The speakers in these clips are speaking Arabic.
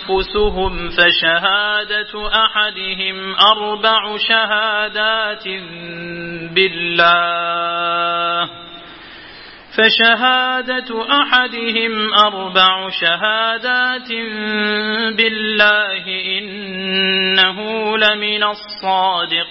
أنفسهم فشهادة أحدهم أربع شهادات بالله. فشهادة أحدهم أربع شهادات بالله إنه لمن الصادقين.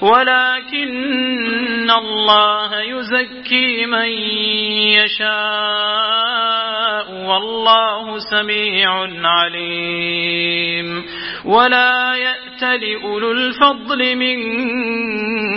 ولكن الله يزكي من يشاء والله سميع عليم ولا يأت لأولو الفضل منكم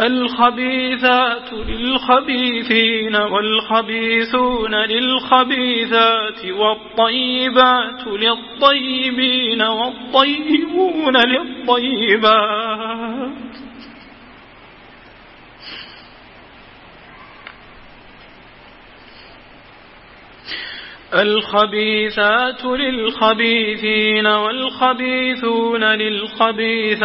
الخبيثات للخبيثين والخبيثون للخبيثات والطيبات للطيبين والطيبون للطيبات الخبيثات للخبيثين والخبيثون للخبيثات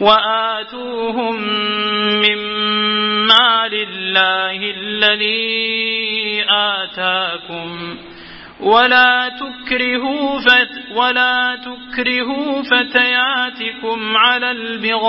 وآتوهم مما لله الذي آتاكم ولا تكرهوا فت ولا تكرهوا فتياتكم على البغاء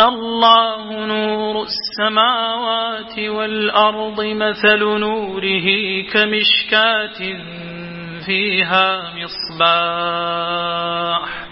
الله نور السماوات والأرض مثل نوره كمشكاة فيها مصباح.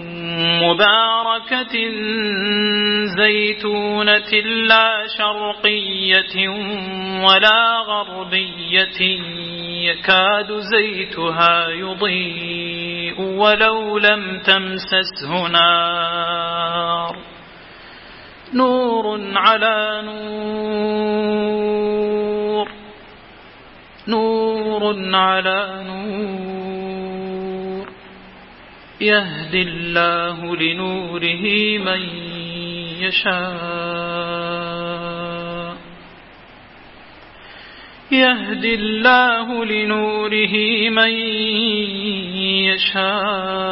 مباركة زيتونة لا شرقية ولا غربية يكاد زيتها يضيء ولو لم تمسسه نار. نور على نور نور على نور. يهدي الله لنوره من يشاء. يهدي الله لنوره من يشاء.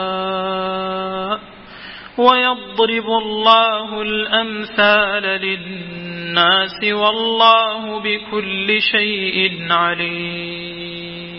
ويضرب الله الأمثال للناس والله بكل شيء عليم.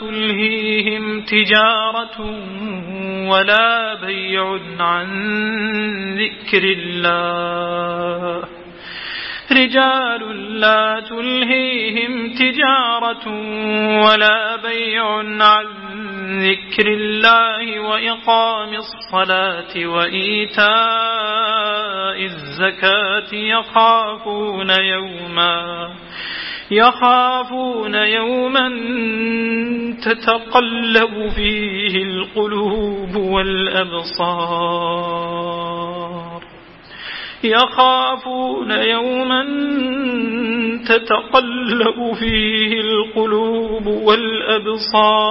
تلهيهم تجارة ولا بيع عن ذكر الله. رجال لا تلهيهم تجارة ولا بيع عن ذكر الله وإقام الصلاة وإيتاء الزكاة يخافون يوما يخافون يوما تتقلب فيه القلوب والأبصار. يخافون يوما تتقلب فيه القلوب والأبصار.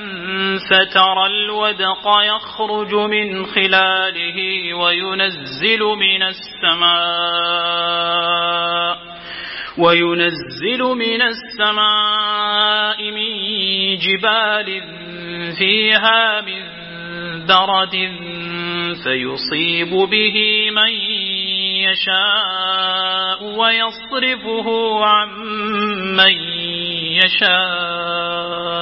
فترى الودق يخرج من خلاله وينزل من السماء وينزل من السماء من جبال فيها من برد فيصيب به من يشاء ويصرفه عن من يشاء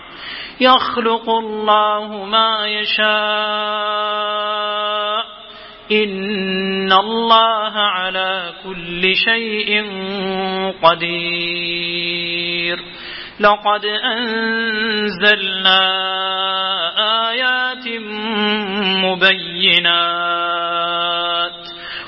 يخلق الله ما يشاء. إن الله على كل شيء قدير. لقد أنزلنا آيات مبينات.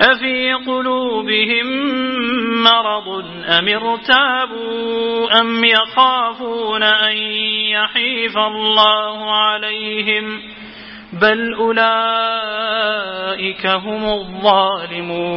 أفي قلوبهم مرض أم ارتابوا أم يخافون أن يحيف الله عليهم بل أولئك هم الظالمون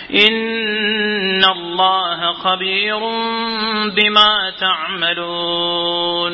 إن الله خبير بما تعملون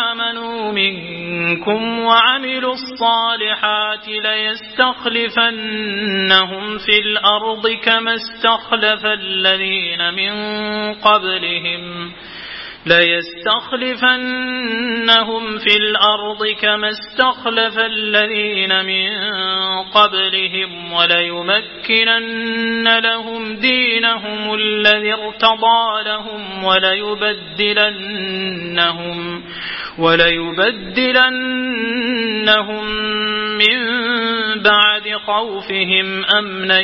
منكم وعملوا الصالحات ليستخلفنهم في الأرض كما استخلف الذين من قبلهم ليستخلفنهم في الأرض كما استخلف الذين من قبلهم وليمكنن لهم دينهم الذي ارتضى لهم وليبدلنهم وليبدلنهم من بعد خوفهم أمنا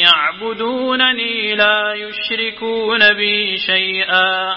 يعبدونني لا يشركون بي شيئا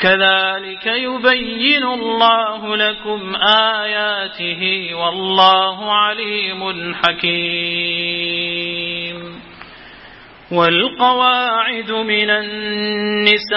كذلك يبين الله لكم آياته والله عليم حكيم. والقواعد من النساء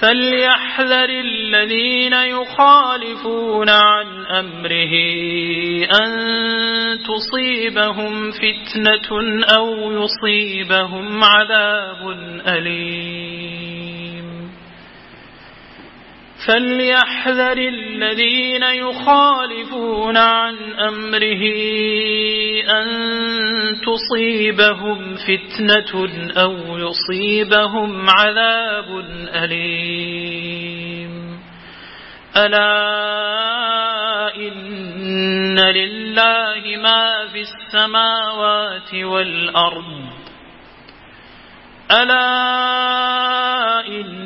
فليحذر الذين يخالفون عن أمره أن تصيبهم فتنة أو يصيبهم عذاب أليم فليحذر الذين يخالفون عن أمره أن تصيبهم فتنة أو يصيبهم عذاب أليم. ألا إن لله ما في السماوات والأرض. ألا إن